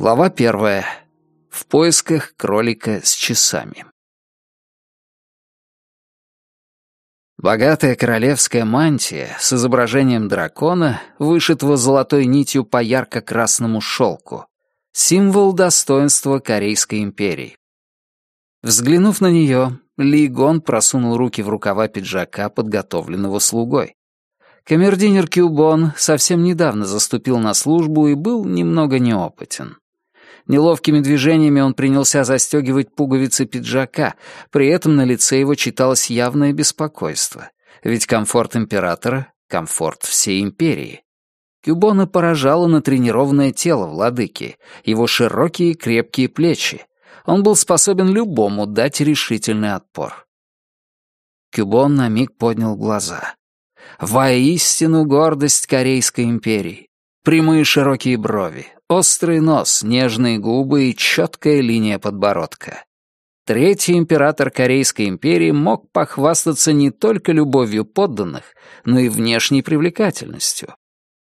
Глава первая. В поисках кролика с часами. Богатая королевская мантия с изображением дракона, вышитого золотой нитью по ярко-красному шелку, символ достоинства Корейской империи. Взглянув на нее, Ли Гон просунул руки в рукава пиджака, подготовленного слугой. Камердинер Кюбон совсем недавно заступил на службу и был немного неопытен. Неловкими движениями он принялся застегивать пуговицы пиджака, при этом на лице его читалось явное беспокойство. Ведь комфорт императора — комфорт всей империи. Кюбона поражало натренированное тело владыки, его широкие крепкие плечи. Он был способен любому дать решительный отпор. Кюбон на миг поднял глаза. Воистину гордость Корейской империи. Прямые широкие брови, острый нос, нежные губы и четкая линия подбородка. Третий император Корейской империи мог похвастаться не только любовью подданных, но и внешней привлекательностью.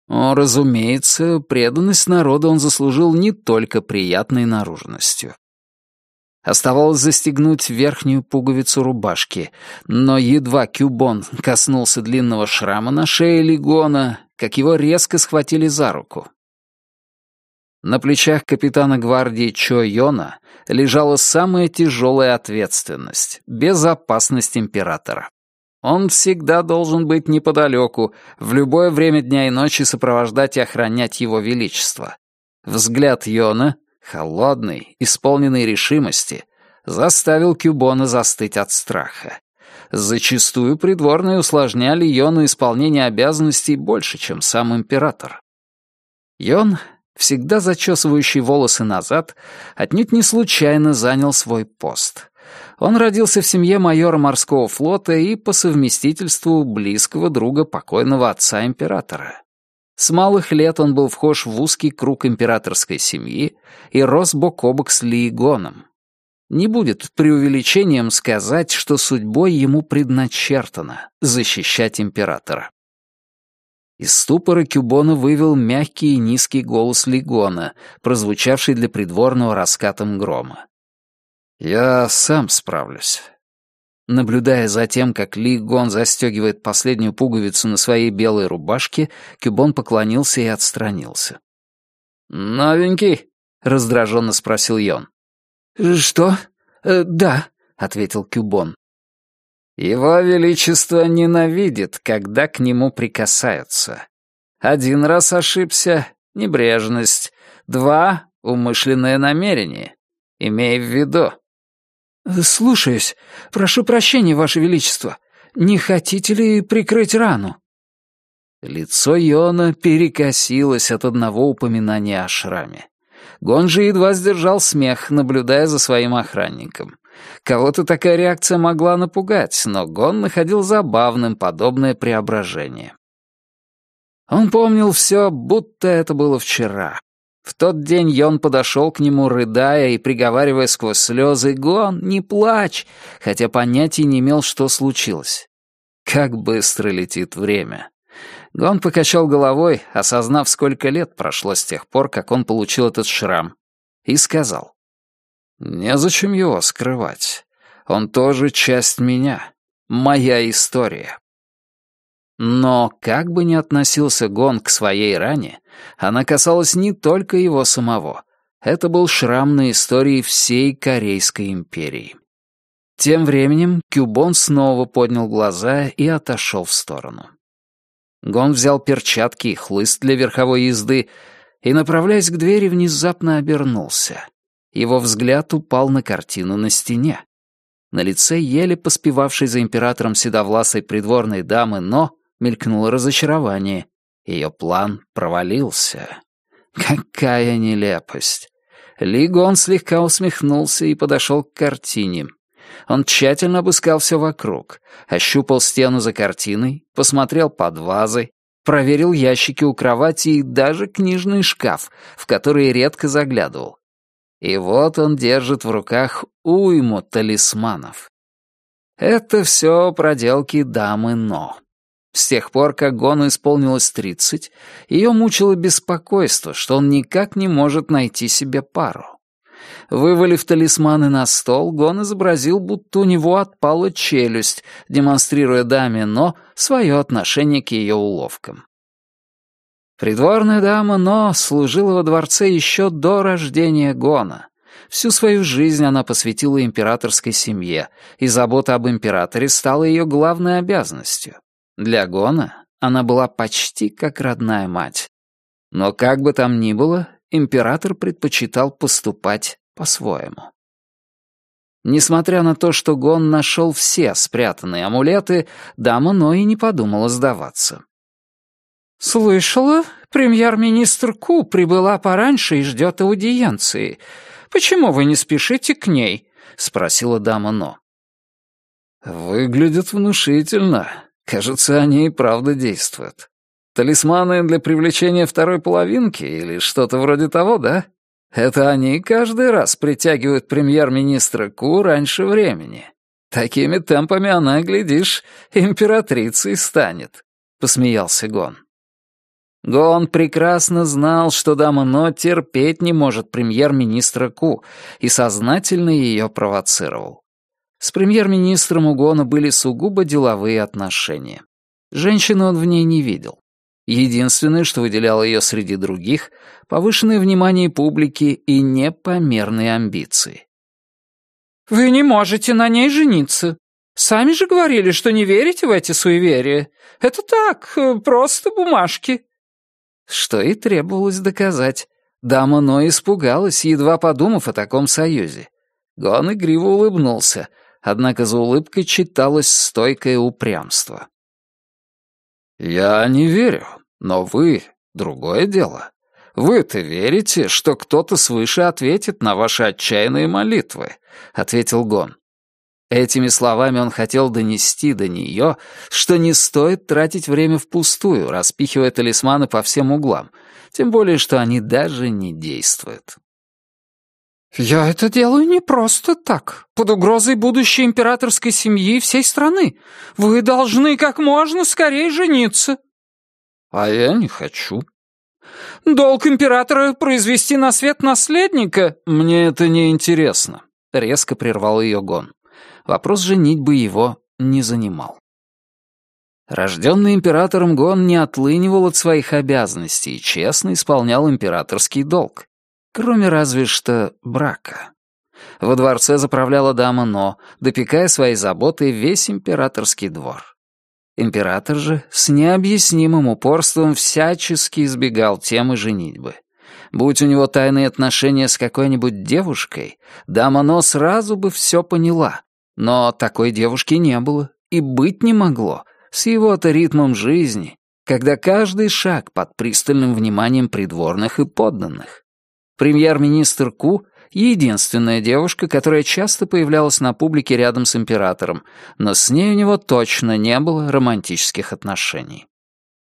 Но, разумеется, преданность народа он заслужил не только приятной наружностью. Оставалось застегнуть верхнюю пуговицу рубашки, но едва Кюбон коснулся длинного шрама на шее Легона, как его резко схватили за руку. На плечах капитана гвардии Чо Йона лежала самая тяжелая ответственность — безопасность императора. Он всегда должен быть неподалеку, в любое время дня и ночи сопровождать и охранять его величество. Взгляд Йона холодный, исполненный решимости, заставил Кюбона застыть от страха. Зачастую придворные усложняли Йону исполнение обязанностей больше, чем сам император. Йон, всегда зачесывающий волосы назад, отнюдь не случайно занял свой пост. Он родился в семье майора морского флота и по совместительству близкого друга покойного отца императора. С малых лет он был вхож в узкий круг императорской семьи и рос бок о бок с Лиегоном. Не будет преувеличением сказать, что судьбой ему предначертано защищать императора. Из ступора Кюбона вывел мягкий и низкий голос Лигона, прозвучавший для придворного раскатом грома. «Я сам справлюсь. Наблюдая за тем, как Ли Гон застегивает последнюю пуговицу на своей белой рубашке, Кюбон поклонился и отстранился. «Новенький?» — раздраженно спросил Йон. «Что? Э, да», — ответил Кюбон. «Его Величество ненавидит, когда к нему прикасаются. Один раз ошибся — небрежность. Два — умышленное намерение. Имей в виду». «Слушаюсь. Прошу прощения, Ваше Величество. Не хотите ли прикрыть рану?» Лицо Йона перекосилось от одного упоминания о шраме. Гонжи едва сдержал смех, наблюдая за своим охранником. Кого-то такая реакция могла напугать, но Гон находил забавным подобное преображение. Он помнил все, будто это было вчера. В тот день Йон подошел к нему, рыдая и приговаривая сквозь слезы «Гон, не плачь!», хотя понятия не имел, что случилось. Как быстро летит время. Гон покачал головой, осознав, сколько лет прошло с тех пор, как он получил этот шрам, и сказал. «Незачем его скрывать. Он тоже часть меня. Моя история». Но, как бы ни относился Гон к своей ране, она касалась не только его самого. Это был шрам на истории всей Корейской империи. Тем временем Кюбон снова поднял глаза и отошел в сторону. Гон взял перчатки и хлыст для верховой езды и, направляясь к двери, внезапно обернулся. Его взгляд упал на картину на стене. На лице еле поспевавшей за императором седовласой придворной дамы Но мелькнуло разочарование. Ее план провалился. Какая нелепость. Ли Гон слегка усмехнулся и подошел к картине. Он тщательно обыскал все вокруг, ощупал стену за картиной, посмотрел под вазой, проверил ящики у кровати и даже книжный шкаф, в который редко заглядывал. И вот он держит в руках уйму талисманов. Это все проделки дамы Но. С тех пор, как Гону исполнилось тридцать, ее мучило беспокойство, что он никак не может найти себе пару. Вывалив талисманы на стол, Гон изобразил, будто у него отпала челюсть, демонстрируя даме Но свое отношение к ее уловкам. Придворная дама Но служила во дворце еще до рождения Гона. Всю свою жизнь она посвятила императорской семье, и забота об императоре стала ее главной обязанностью. Для Гона она была почти как родная мать. Но как бы там ни было, император предпочитал поступать по-своему. Несмотря на то, что Гон нашел все спрятанные амулеты, дама Ной не подумала сдаваться. «Слышала, премьер-министр Ку прибыла пораньше и ждет аудиенции. Почему вы не спешите к ней?» — спросила дама Но. «Выглядит внушительно. Кажется, они и правда действуют. Талисманы для привлечения второй половинки или что-то вроде того, да? Это они каждый раз притягивают премьер-министра Ку раньше времени. Такими темпами она, глядишь, императрицей станет», — посмеялся Гон. Гон прекрасно знал, что дама Но терпеть не может премьер-министра Ку и сознательно ее провоцировал. С премьер-министром у Гона были сугубо деловые отношения. Женщину он в ней не видел. Единственное, что выделяло ее среди других — повышенное внимание публики и непомерные амбиции. «Вы не можете на ней жениться. Сами же говорили, что не верите в эти суеверия. Это так, просто бумажки», что и требовалось доказать. Дама Но испугалась, едва подумав о таком союзе. Гон игриво улыбнулся, однако за улыбкой читалось стойкое упрямство. «Я не верю, но вы — другое дело. Вы-то верите, что кто-то свыше ответит на ваши отчаянные молитвы», — ответил Гон. Этими словами он хотел донести до нее, что не стоит тратить время впустую, распихивая талисманы по всем углам, тем более, что они даже не действуют. «Я это делаю не просто так, под угрозой будущей императорской семьи всей страны. Вы должны как можно скорее жениться». «А я не хочу». «Долг императора произвести на свет наследника?» «Мне это не интересно», — резко прервал ее Гон вопрос женитьбы его не занимал. Рожденный императором Гон не отлынивал от своих обязанностей и честно исполнял императорский долг, кроме разве что брака. Во дворце заправляла дама Но, допекая своей заботой весь императорский двор. Император же с необъяснимым упорством всячески избегал темы женитьбы. Будь у него тайные отношения с какой-нибудь девушкой, дама Но сразу бы все поняла, но такой девушки не было и быть не могло с его-то ритмом жизни, когда каждый шаг под пристальным вниманием придворных и подданных. Премьер-министр Ку — единственная девушка, которая часто появлялась на публике рядом с императором, но с ней у него точно не было романтических отношений.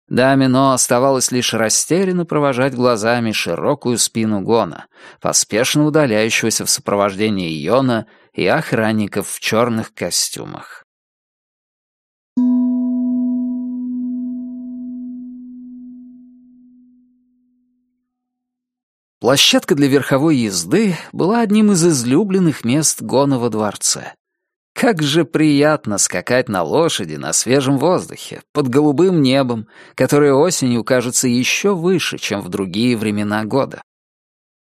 Даме Но оставалось лишь растерянно провожать глазами широкую спину Гона, поспешно удаляющегося в сопровождении Йона и охранников в черных костюмах. Площадка для верховой езды была одним из излюбленных мест Гона во дворце. Как же приятно скакать на лошади на свежем воздухе, под голубым небом, которое осенью кажется еще выше, чем в другие времена года.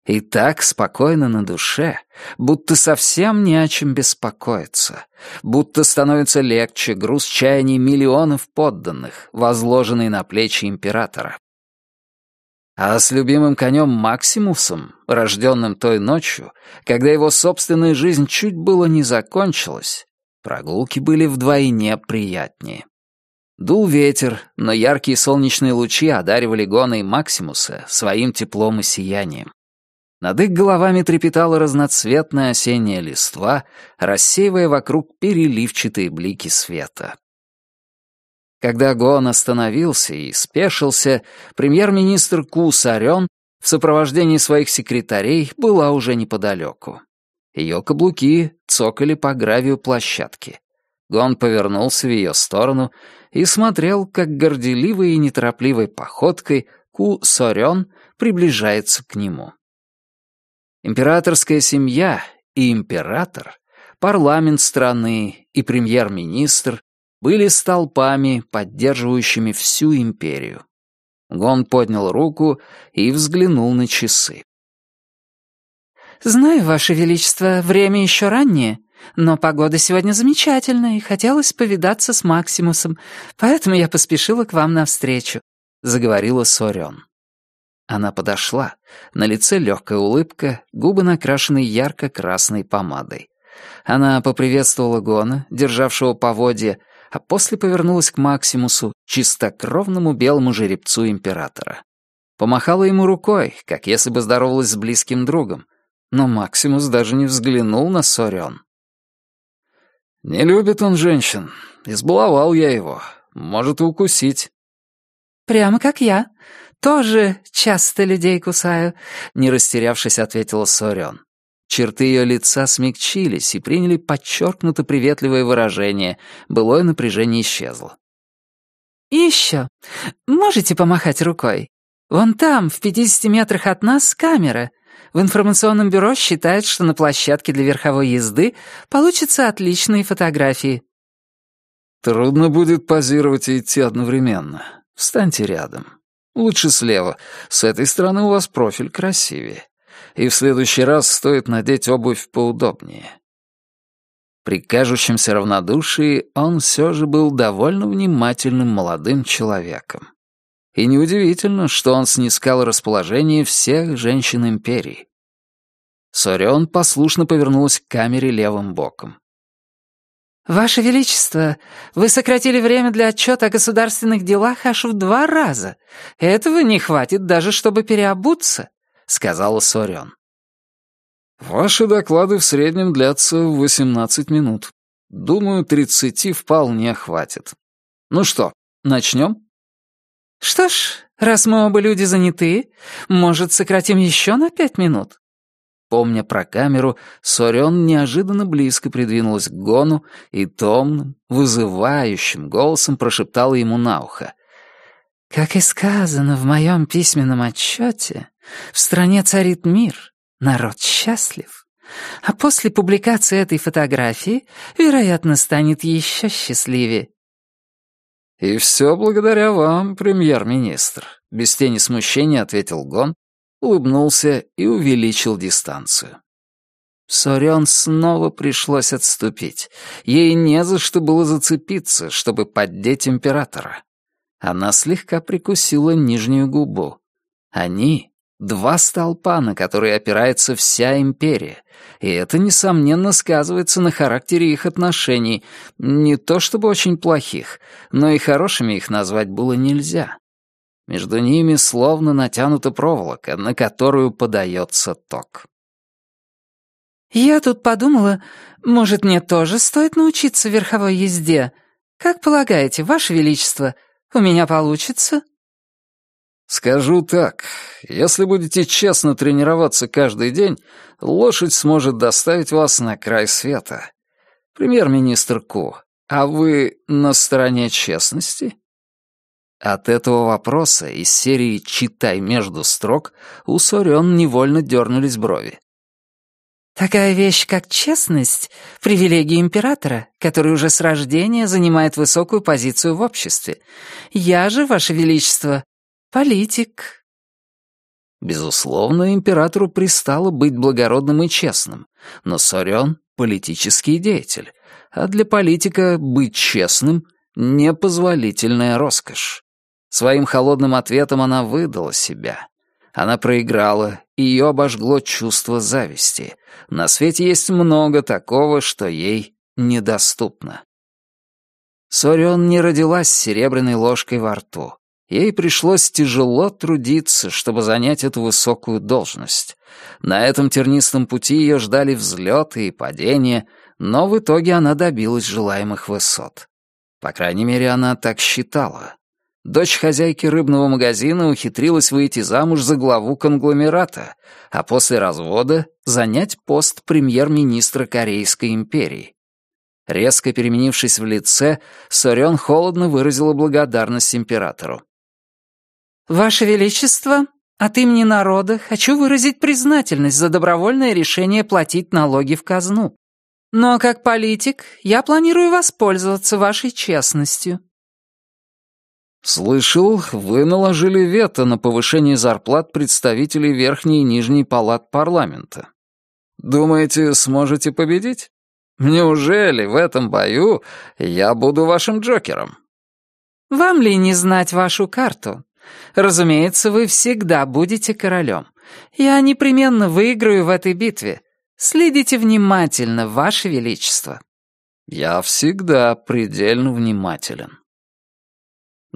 И так спокойно на душе, будто совсем не о чем беспокоиться, будто становится легче груз чаяний миллионов подданных, возложенный на плечи императора. А с любимым конем Максимусом, рожденным той ночью, когда его собственная жизнь чуть было не закончилась, прогулки были вдвойне приятнее. Дул ветер, но яркие солнечные лучи одаривали Гона и Максимуса своим теплом и сиянием. Над их головами трепетала разноцветная осенняя листва, рассеивая вокруг переливчатые блики света. Когда Гон остановился и спешился, премьер-министр Ку Сарен в сопровождении своих секретарей была уже неподалеку. Ее каблуки цокали по гравию площадки. Гон повернулся в ее сторону и смотрел, как горделивой и неторопливой походкой Ку Сорен приближается к нему. Императорская семья и император, парламент страны и премьер-министр были столпами, поддерживающими всю империю. Гон поднял руку и взглянул на часы. «Знаю, Ваше Величество, время еще раннее, но погода сегодня замечательная, и хотелось повидаться с Максимусом, поэтому я поспешила к вам навстречу», — заговорила Сорен. Она подошла. На лице легкая улыбка, губы накрашены ярко-красной помадой. Она поприветствовала Гона, державшего поводья, а после повернулась к Максимусу, чистокровному белому жеребцу императора. Помахала ему рукой, как если бы здоровалась с близким другом, но Максимус даже не взглянул на Сорион. «Не любит он женщин. Избаловал я его. Может укусить». «Прямо как я. Тоже часто людей кусаю», — не растерявшись, ответила Сорион. Черты ее лица смягчились и приняли подчеркнуто приветливое выражение, былое напряжение исчезло. «И еще. Можете помахать рукой? Вон там, в 50 метрах от нас, камера. В информационном бюро считают, что на площадке для верховой езды получатся отличные фотографии». «Трудно будет позировать и идти одновременно. Встаньте рядом. Лучше слева. С этой стороны у вас профиль красивее и в следующий раз стоит надеть обувь поудобнее. При кажущемся равнодушии он все же был довольно внимательным молодым человеком. И неудивительно, что он снискал расположение всех женщин империи. Сорион послушно повернулась к камере левым боком. «Ваше Величество, вы сократили время для отчета о государственных делах аж в два раза. Этого не хватит даже, чтобы переобуться сказала Сорен. «Ваши доклады в среднем длятся 18 минут. Думаю, 30 вполне хватит. Ну что, начнем?» «Что ж, раз мы оба люди заняты, может, сократим еще на пять минут?» Помня про камеру, Сорен неожиданно близко придвинулась к Гону и томным, вызывающим голосом прошептала ему на ухо. «Как и сказано в моем письменном отчете, в стране царит мир, народ счастлив. А после публикации этой фотографии, вероятно, станет еще счастливее. «И все благодаря вам, премьер-министр», — без тени смущения ответил Гон, улыбнулся и увеличил дистанцию. Сорен снова пришлось отступить. Ей не за что было зацепиться, чтобы поддеть императора. Она слегка прикусила нижнюю губу. Они Два столпа, на которые опирается вся империя, и это, несомненно, сказывается на характере их отношений, не то чтобы очень плохих, но и хорошими их назвать было нельзя. Между ними словно натянута проволока, на которую подается ток. «Я тут подумала, может, мне тоже стоит научиться верховой езде? Как полагаете, Ваше Величество, у меня получится?» Скажу так, если будете честно тренироваться каждый день, лошадь сможет доставить вас на край света. Премьер-министр Ку, а вы на стороне честности? От этого вопроса из серии «Читай между строк» у Сорен невольно дернулись брови. Такая вещь, как честность — привилегия императора, который уже с рождения занимает высокую позицию в обществе. Я же, Ваше Величество, Политик. Безусловно, императору пристало быть благородным и честным, но Сорен — политический деятель, а для политика быть честным — непозволительная роскошь. Своим холодным ответом она выдала себя. Она проиграла, и ее обожгло чувство зависти. На свете есть много такого, что ей недоступно. Сорион не родилась с серебряной ложкой во рту. Ей пришлось тяжело трудиться, чтобы занять эту высокую должность. На этом тернистом пути ее ждали взлеты и падения, но в итоге она добилась желаемых высот. По крайней мере, она так считала. Дочь хозяйки рыбного магазина ухитрилась выйти замуж за главу конгломерата, а после развода занять пост премьер-министра Корейской империи. Резко переменившись в лице, Сорен холодно выразила благодарность императору. «Ваше Величество, от имени народа хочу выразить признательность за добровольное решение платить налоги в казну. Но как политик я планирую воспользоваться вашей честностью». «Слышал, вы наложили вето на повышение зарплат представителей Верхней и Нижней палат парламента. Думаете, сможете победить? Неужели в этом бою я буду вашим Джокером?» «Вам ли не знать вашу карту? Разумеется, вы всегда будете королем. Я непременно выиграю в этой битве. Следите внимательно, ваше величество». «Я всегда предельно внимателен».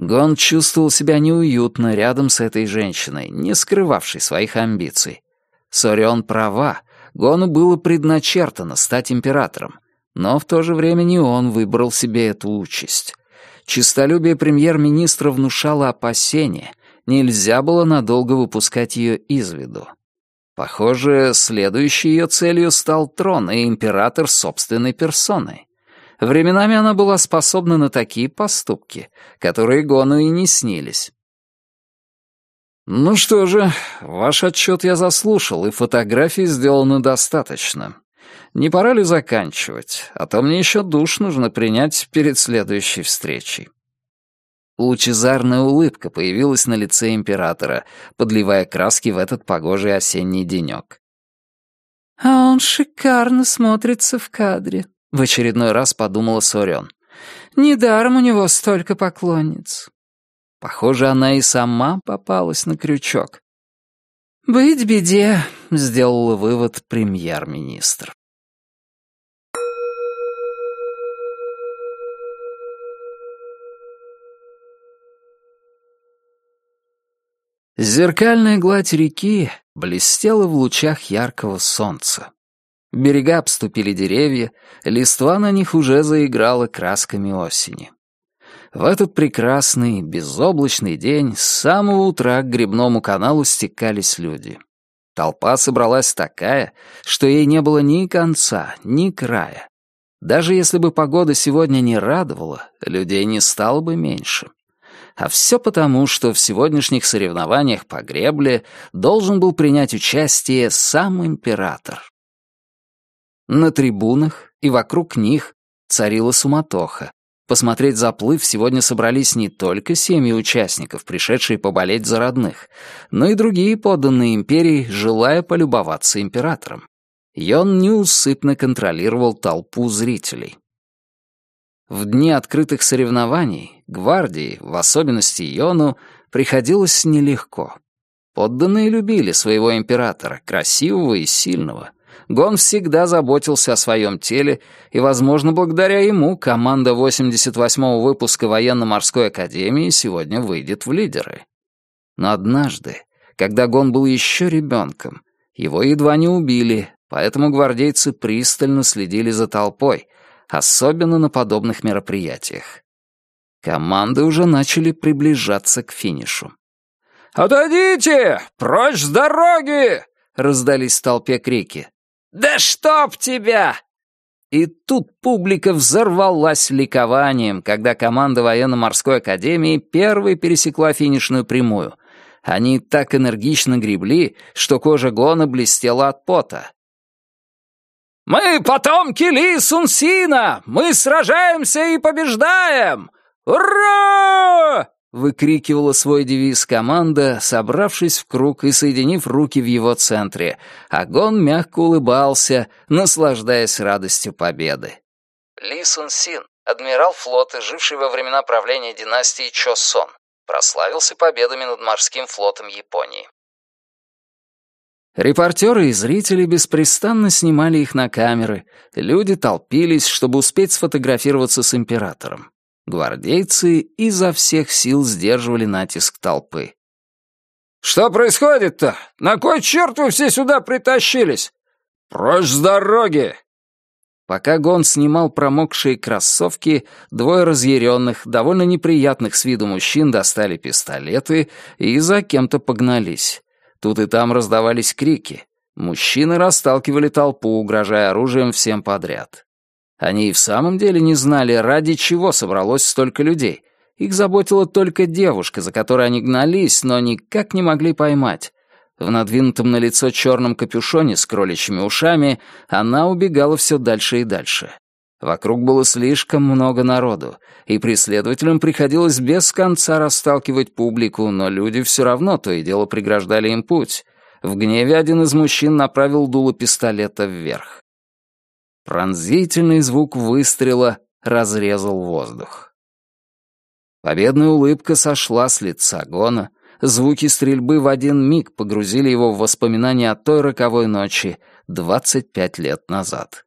Гон чувствовал себя неуютно рядом с этой женщиной, не скрывавшей своих амбиций. Сорион права, Гону было предначертано стать императором, но в то же время не он выбрал себе эту участь. Чистолюбие премьер-министра внушало опасения, нельзя было надолго выпускать ее из виду. Похоже, следующей ее целью стал трон и император собственной персоной. Временами она была способна на такие поступки, которые Гону и не снились. «Ну что же, ваш отчет я заслушал, и фотографий сделано достаточно. Не пора ли заканчивать? А то мне еще душ нужно принять перед следующей встречей». Лучезарная улыбка появилась на лице императора, подливая краски в этот погожий осенний денек. «А он шикарно смотрится в кадре», — в очередной раз подумала Сорен. «Недаром у него столько поклонниц». Похоже, она и сама попалась на крючок. «Быть беде», — сделала вывод премьер-министр. Зеркальная гладь реки блестела в лучах яркого солнца. Берега обступили деревья, листва на них уже заиграла красками осени. В этот прекрасный, безоблачный день с самого утра к грибному каналу стекались люди. Толпа собралась такая, что ей не было ни конца, ни края. Даже если бы погода сегодня не радовала, людей не стало бы меньше. А все потому, что в сегодняшних соревнованиях по гребле должен был принять участие сам император. На трибунах и вокруг них царила суматоха. Посмотреть заплыв сегодня собрались не только семьи участников, пришедшие поболеть за родных, но и другие подданные империи, желая полюбоваться императором. Йон неусыпно контролировал толпу зрителей. В дни открытых соревнований гвардии, в особенности Йону, приходилось нелегко. Подданные любили своего императора, красивого и сильного — Гон всегда заботился о своем теле, и, возможно, благодаря ему команда 88-го выпуска военно-морской академии сегодня выйдет в лидеры. Но однажды, когда Гон был еще ребенком, его едва не убили, поэтому гвардейцы пристально следили за толпой, особенно на подобных мероприятиях. Команды уже начали приближаться к финишу. «Отойдите! Прочь с дороги!» — раздались в толпе крики. «Да чтоб тебя!» И тут публика взорвалась ликованием, когда команда военно-морской академии первой пересекла финишную прямую. Они так энергично гребли, что кожа Гона блестела от пота. «Мы потомки Ли Сунсина! Мы сражаемся и побеждаем! Ура!» Выкрикивала свой девиз команда, собравшись в круг и соединив руки в его центре. Агон мягко улыбался, наслаждаясь радостью победы. Ли Сун Син, адмирал флота, живший во времена правления династии Чосон, прославился победами над морским флотом Японии. Репортеры и зрители беспрестанно снимали их на камеры, люди толпились, чтобы успеть сфотографироваться с императором. Гвардейцы изо всех сил сдерживали натиск толпы. «Что происходит-то? На кой черт вы все сюда притащились? Прочь с дороги!» Пока Гон снимал промокшие кроссовки, двое разъяренных, довольно неприятных с виду мужчин достали пистолеты и за кем-то погнались. Тут и там раздавались крики. Мужчины расталкивали толпу, угрожая оружием всем подряд. Они и в самом деле не знали, ради чего собралось столько людей. Их заботила только девушка, за которой они гнались, но никак не могли поймать. В надвинутом на лицо черном капюшоне с кроличьими ушами она убегала все дальше и дальше. Вокруг было слишком много народу, и преследователям приходилось без конца расталкивать публику, но люди все равно то и дело преграждали им путь. В гневе один из мужчин направил дуло пистолета вверх. Пронзительный звук выстрела разрезал воздух. Победная улыбка сошла с лица Гона, звуки стрельбы в один миг погрузили его в воспоминания о той роковой ночи 25 лет назад.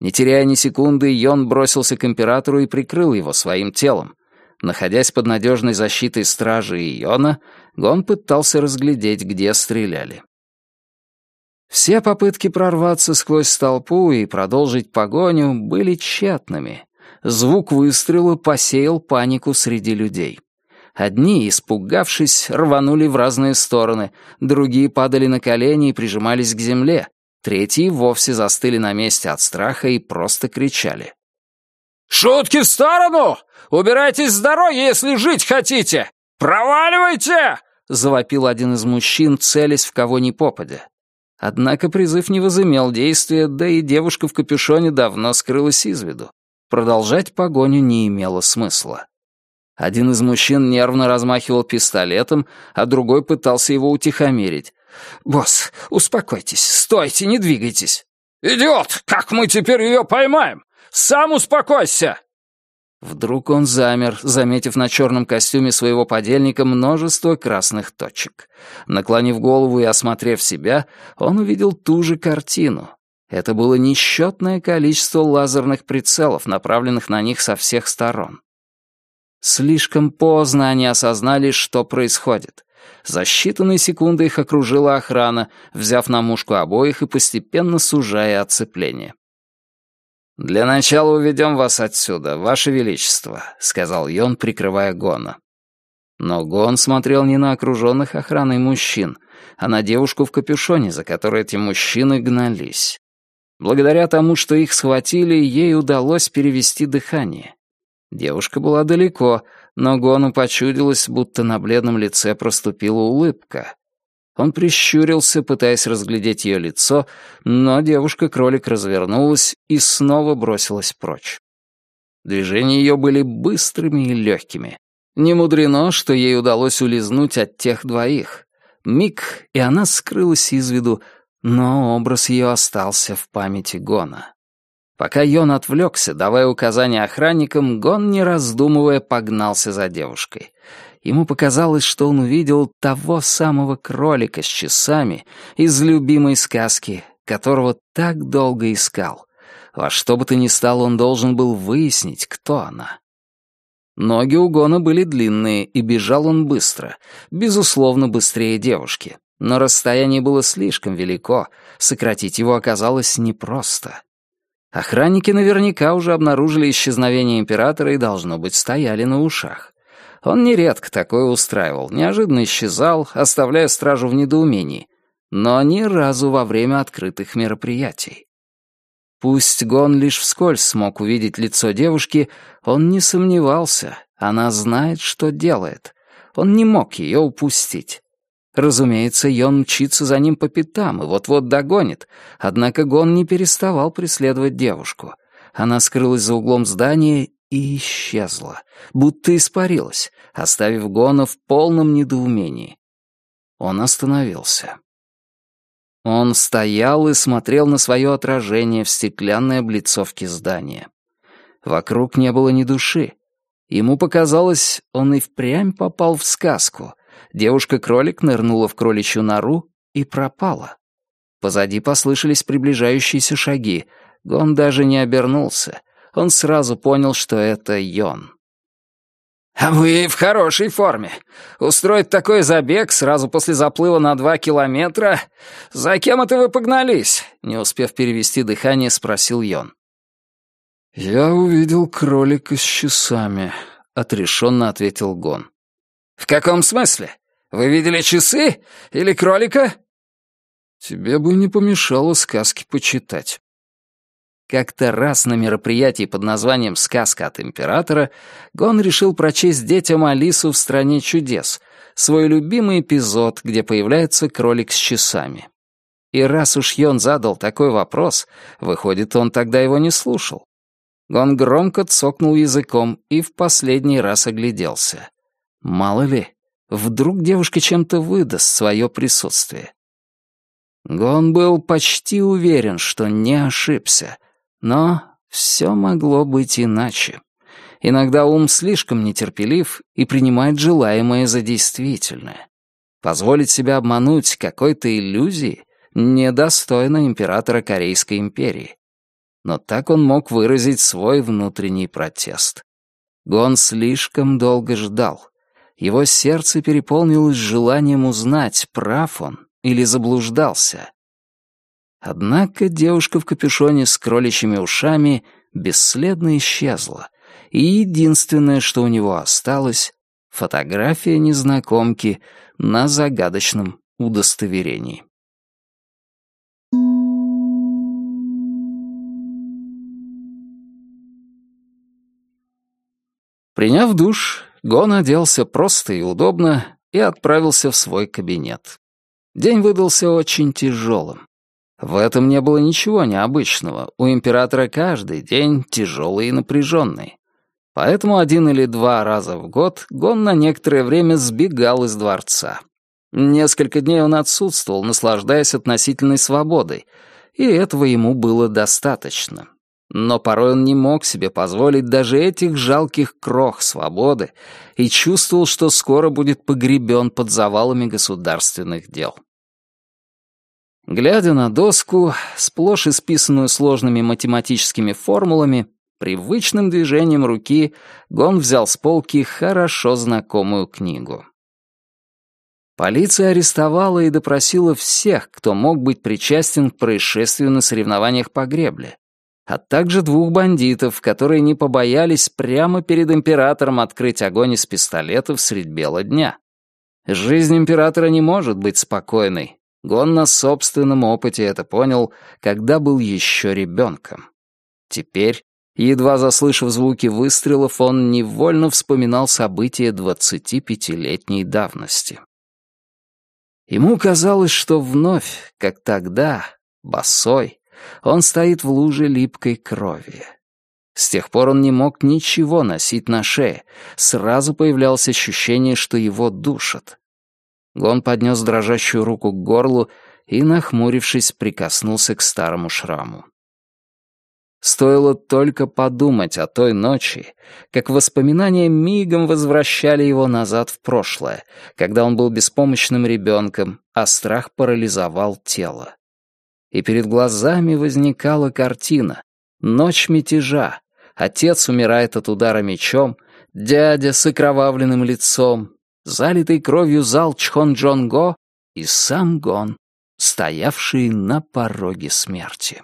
Не теряя ни секунды, Йон бросился к императору и прикрыл его своим телом. Находясь под надежной защитой стражи Йона, Гон пытался разглядеть, где стреляли. Все попытки прорваться сквозь толпу и продолжить погоню были тщетными. Звук выстрела посеял панику среди людей. Одни, испугавшись, рванули в разные стороны, другие падали на колени и прижимались к земле, третьи вовсе застыли на месте от страха и просто кричали. «Шутки в сторону! Убирайтесь с дороги, если жить хотите! Проваливайте!» — завопил один из мужчин, целясь в кого ни попадя. Однако призыв не возымел действия, да и девушка в капюшоне давно скрылась из виду. Продолжать погоню не имело смысла. Один из мужчин нервно размахивал пистолетом, а другой пытался его утихомирить. «Босс, успокойтесь, стойте, не двигайтесь!» «Идиот! Как мы теперь ее поймаем? Сам успокойся!» Вдруг он замер, заметив на черном костюме своего подельника множество красных точек. Наклонив голову и осмотрев себя, он увидел ту же картину. Это было несчетное количество лазерных прицелов, направленных на них со всех сторон. Слишком поздно они осознали, что происходит. За считанные секунды их окружила охрана, взяв на мушку обоих и постепенно сужая оцепление. «Для начала уведем вас отсюда, Ваше Величество», — сказал Йон, прикрывая Гона. Но Гон смотрел не на окруженных охраной мужчин, а на девушку в капюшоне, за которой эти мужчины гнались. Благодаря тому, что их схватили, ей удалось перевести дыхание. Девушка была далеко, но Гону почудилось, будто на бледном лице проступила улыбка. Он прищурился, пытаясь разглядеть ее лицо, но девушка-кролик развернулась и снова бросилась прочь. Движения ее были быстрыми и легкими. Не мудрено, что ей удалось улизнуть от тех двоих. Миг, и она скрылась из виду, но образ ее остался в памяти Гона. Пока Йон отвлекся, давая указания охранникам, Гон, не раздумывая, погнался за девушкой. Ему показалось, что он увидел того самого кролика с часами из любимой сказки, которого так долго искал. Во что бы то ни стало, он должен был выяснить, кто она. Ноги у Гона были длинные, и бежал он быстро, безусловно, быстрее девушки. Но расстояние было слишком велико, сократить его оказалось непросто. Охранники наверняка уже обнаружили исчезновение императора и, должно быть, стояли на ушах. Он нередко такое устраивал, неожиданно исчезал, оставляя стражу в недоумении, но ни разу во время открытых мероприятий. Пусть Гон лишь вскользь смог увидеть лицо девушки, он не сомневался, она знает, что делает. Он не мог ее упустить. Разумеется, Йон мчится за ним по пятам и вот-вот догонит, однако Гон не переставал преследовать девушку. Она скрылась за углом здания и исчезла, будто испарилась, оставив Гона в полном недоумении. Он остановился. Он стоял и смотрел на свое отражение в стеклянной облицовке здания. Вокруг не было ни души. Ему показалось, он и впрямь попал в сказку. Девушка-кролик нырнула в кроличью нору и пропала. Позади послышались приближающиеся шаги. Гон даже не обернулся — он сразу понял, что это Йон. «А вы в хорошей форме. Устроить такой забег сразу после заплыва на два километра? За кем это вы погнались?» Не успев перевести дыхание, спросил Йон. «Я увидел кролика с часами», — отрешенно ответил Гон. «В каком смысле? Вы видели часы или кролика?» «Тебе бы не помешало сказки почитать». Как-то раз на мероприятии под названием «Сказка от императора» Гон решил прочесть детям Алису в «Стране чудес», свой любимый эпизод, где появляется кролик с часами. И раз уж Йон задал такой вопрос, выходит, он тогда его не слушал. Гон громко цокнул языком и в последний раз огляделся. Мало ли, вдруг девушка чем-то выдаст свое присутствие. Гон был почти уверен, что не ошибся, но все могло быть иначе. Иногда ум слишком нетерпелив и принимает желаемое за действительное. Позволить себя обмануть какой-то иллюзией недостойно императора Корейской империи. Но так он мог выразить свой внутренний протест. Гон слишком долго ждал. Его сердце переполнилось желанием узнать, прав он или заблуждался. Однако девушка в капюшоне с кроличьими ушами бесследно исчезла, и единственное, что у него осталось — фотография незнакомки на загадочном удостоверении. Приняв душ, Гон оделся просто и удобно и отправился в свой кабинет. День выдался очень тяжелым. В этом не было ничего необычного. У императора каждый день тяжелый и напряженный. Поэтому один или два раза в год Гон на некоторое время сбегал из дворца. Несколько дней он отсутствовал, наслаждаясь относительной свободой, и этого ему было достаточно. Но порой он не мог себе позволить даже этих жалких крох свободы и чувствовал, что скоро будет погребен под завалами государственных дел. Глядя на доску, сплошь исписанную сложными математическими формулами, привычным движением руки Гон взял с полки хорошо знакомую книгу. Полиция арестовала и допросила всех, кто мог быть причастен к происшествию на соревнованиях по гребле, а также двух бандитов, которые не побоялись прямо перед императором открыть огонь из пистолетов средь бела дня. Жизнь императора не может быть спокойной, Гон на собственном опыте это понял, когда был еще ребенком. Теперь, едва заслышав звуки выстрелов, он невольно вспоминал события 25-летней давности. Ему казалось, что вновь, как тогда, босой, он стоит в луже липкой крови. С тех пор он не мог ничего носить на шее, сразу появлялось ощущение, что его душат. Гон поднес дрожащую руку к горлу и, нахмурившись, прикоснулся к старому шраму. Стоило только подумать о той ночи, как воспоминания мигом возвращали его назад в прошлое, когда он был беспомощным ребенком, а страх парализовал тело. И перед глазами возникала картина. Ночь мятежа. Отец умирает от удара мечом, дядя с окровавленным лицом, залитый кровью зал Чхон-Джон-Го и сам Гон, стоявший на пороге смерти.